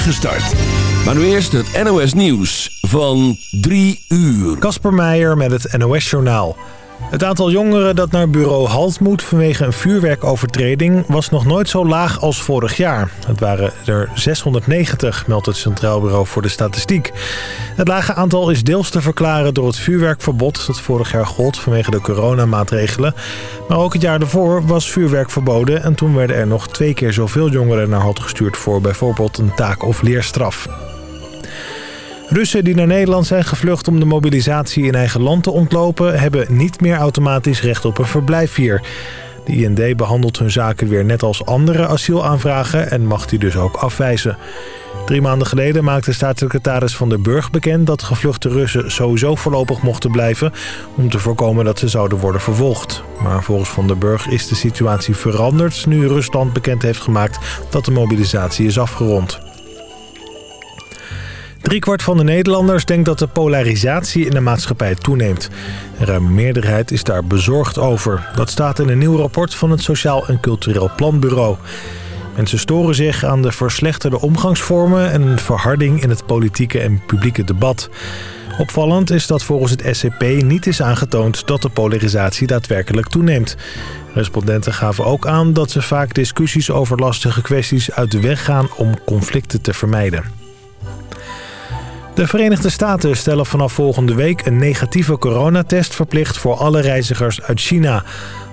start. Maar nu eerst het NOS Nieuws van 3 uur. Kasper Meijer met het NOS Journaal. Het aantal jongeren dat naar bureau Halt moet vanwege een vuurwerkovertreding was nog nooit zo laag als vorig jaar. Het waren er 690, meldt het Centraal Bureau voor de Statistiek. Het lage aantal is deels te verklaren door het vuurwerkverbod dat vorig jaar gold vanwege de coronamaatregelen. Maar ook het jaar daarvoor was vuurwerk verboden en toen werden er nog twee keer zoveel jongeren naar Halt gestuurd voor bijvoorbeeld een taak- of leerstraf. Russen die naar Nederland zijn gevlucht om de mobilisatie in eigen land te ontlopen... hebben niet meer automatisch recht op een verblijf hier. De IND behandelt hun zaken weer net als andere asielaanvragen en mag die dus ook afwijzen. Drie maanden geleden maakte staatssecretaris Van der Burg bekend... dat gevluchte Russen sowieso voorlopig mochten blijven... om te voorkomen dat ze zouden worden vervolgd. Maar volgens Van der Burg is de situatie veranderd... nu Rusland bekend heeft gemaakt dat de mobilisatie is afgerond. Driekwart van de Nederlanders denkt dat de polarisatie in de maatschappij toeneemt. Een ruime meerderheid is daar bezorgd over. Dat staat in een nieuw rapport van het Sociaal en Cultureel Planbureau. Mensen storen zich aan de verslechterde omgangsvormen... en een verharding in het politieke en publieke debat. Opvallend is dat volgens het SCP niet is aangetoond dat de polarisatie daadwerkelijk toeneemt. Respondenten gaven ook aan dat ze vaak discussies over lastige kwesties uit de weg gaan om conflicten te vermijden. De Verenigde Staten stellen vanaf volgende week een negatieve coronatest verplicht voor alle reizigers uit China.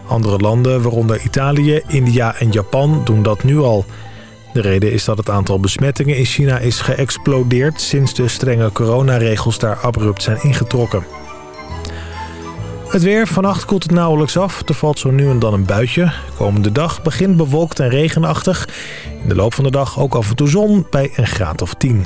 Andere landen, waaronder Italië, India en Japan, doen dat nu al. De reden is dat het aantal besmettingen in China is geëxplodeerd... sinds de strenge coronaregels daar abrupt zijn ingetrokken. Het weer. Vannacht koelt het nauwelijks af. Er valt zo nu en dan een buitje. Komende dag begint bewolkt en regenachtig. In de loop van de dag ook af en toe zon bij een graad of 10.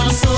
I'm so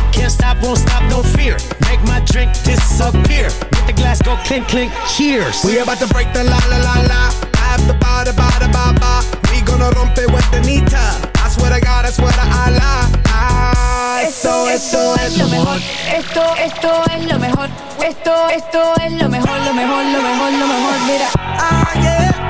Can't stop, won't stop, no fear. Make my drink disappear. Make the glass go clink, clink, cheers. We about to break the la la la la. After ba da ba da ba ba. We gonna rompe with the nita. I swear to God, I swear to Allah. Ah, esto, esto, es lo mejor. Esto, esto es lo mejor. Esto, esto es lo mejor, lo mejor, lo mejor, lo mejor. Mira.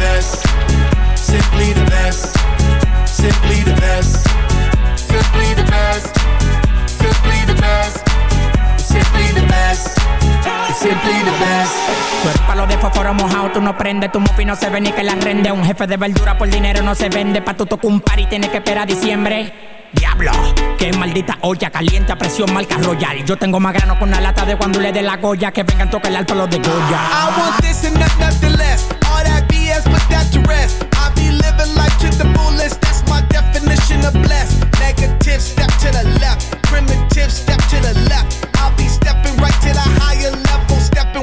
Best. Simply the best. Simply the best. Simply the best. Simply the best. Simply the best. Simply the best. Tú eres palo de fósforo mojado, tú no prendes, tu mufi no se ve ni que la rende. Un jefe de verdura por dinero no se vende, pa' tu tocar un par y tienes que esperar a diciembre. Diablo, qué maldita olla caliente a presión marca royal. Yo tengo más grano con una lata de cuando le dé la goya que vengan tocar el alto los de Goya. I want this and not nothing less. All that BS, put that to rest. I be living life to the fullest. That's my definition of blessed. Negative, step to the left. Primitive, step to the left. I'll be stepping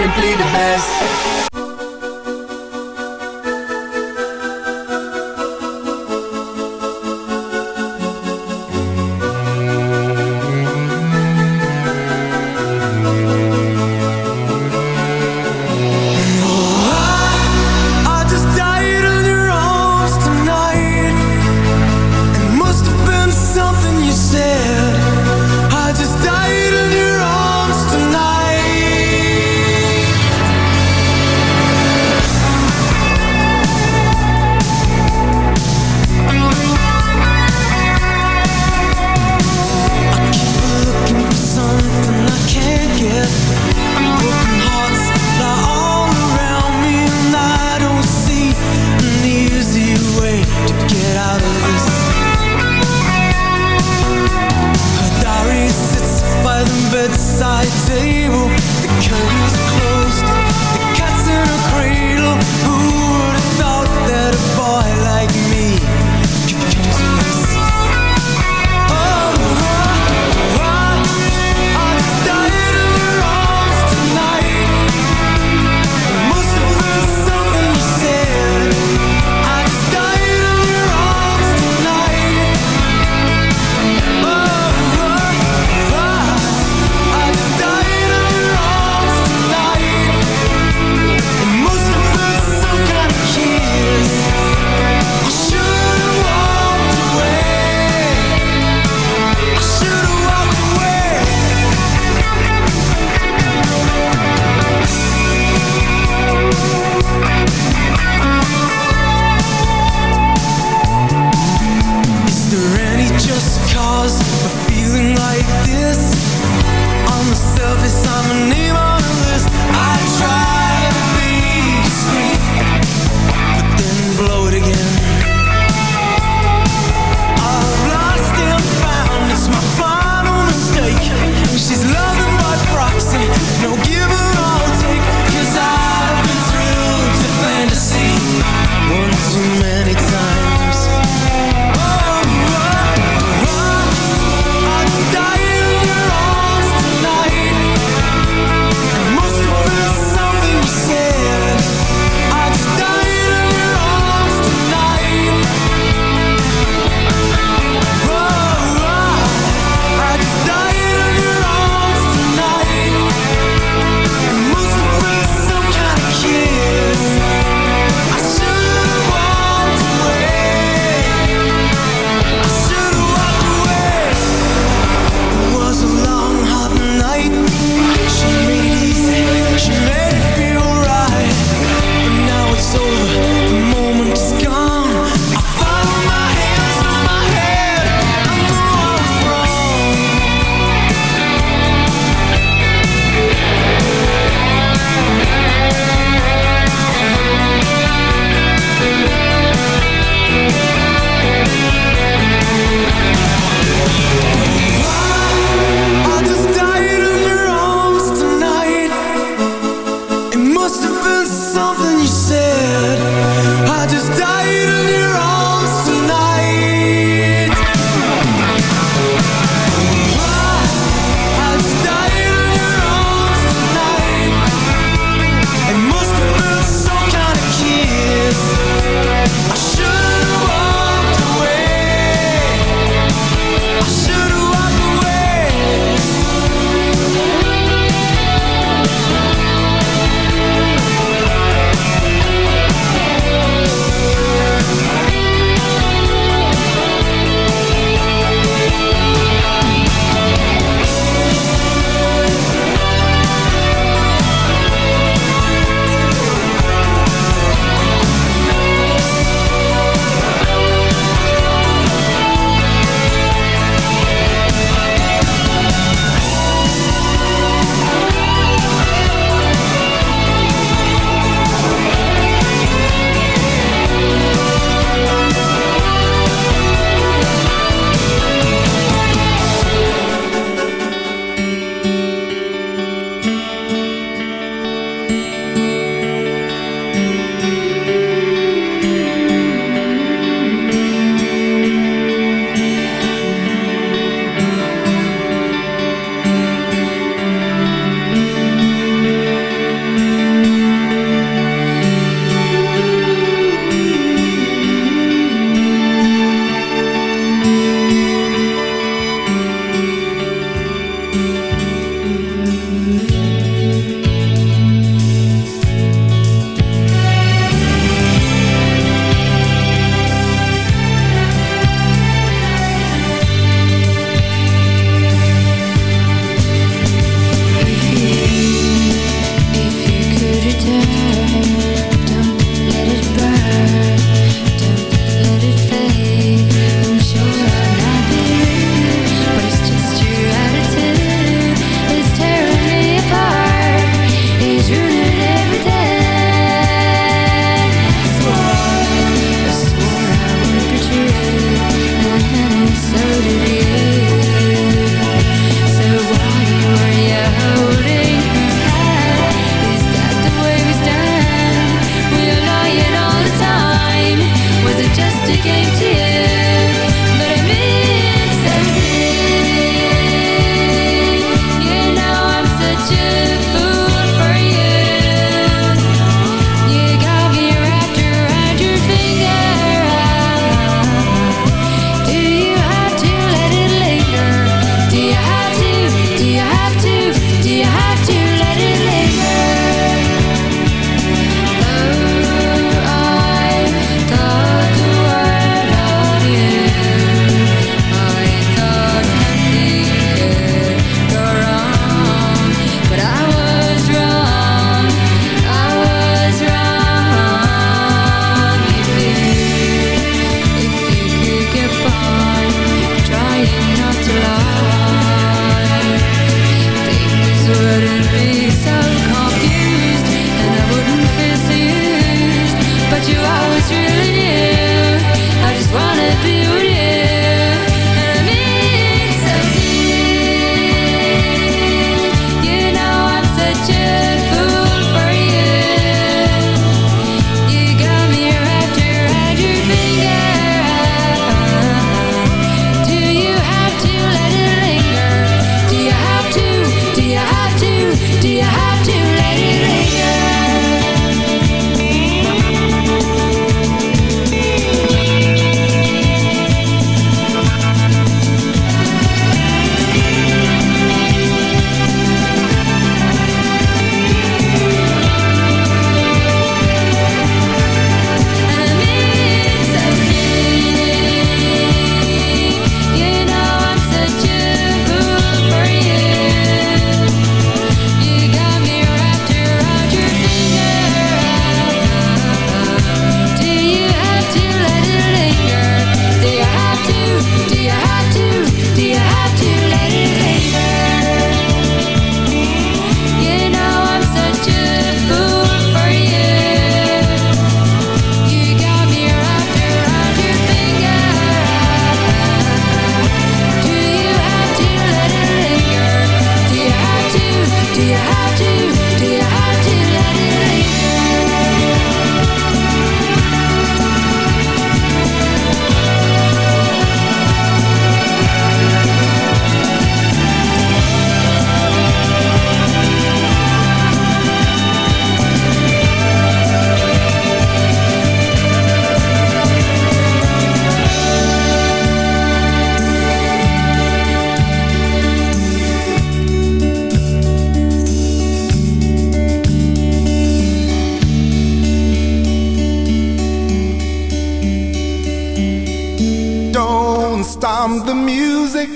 simply the best.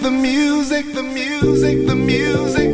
the music, the music, the music.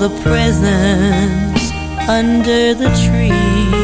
The presents under the tree.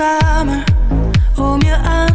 kamer om je aan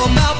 come out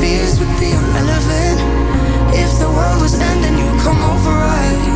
fears would be irrelevant. If the world was ending, you come over, right?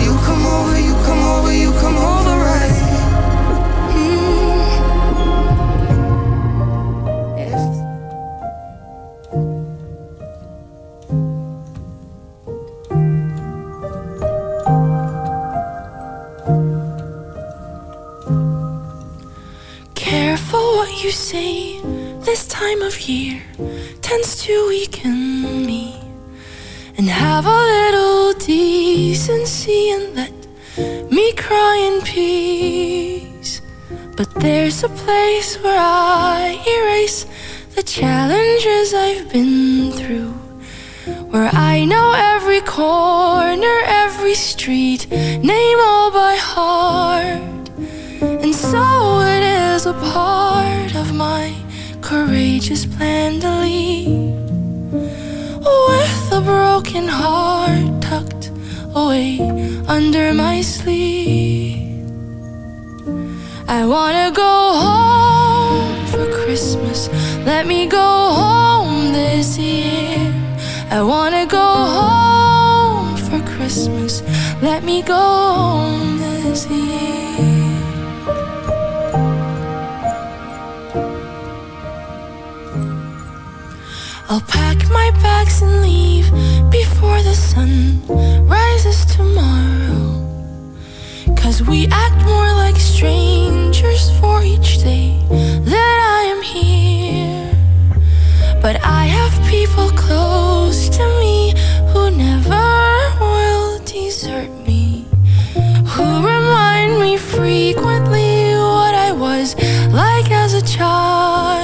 you come over, you come over, you come overright. Careful what you say this time of year tends to let me cry in peace. But there's a place where I erase the challenges I've been through. Where I know every corner, every street, name all by heart. And so it is a part of my courageous plan to leave with a broken heart tucked away under my sleeve. I wanna go home for Christmas. Let me go home this year. I wanna go home for Christmas. Let me go home this year. I'll pack my bags and leave before the sun rises tomorrow. Cause we act more like strangers for each day that I am here. But I have people close to me who never will desert me. Who remind me frequently what I was like as a child,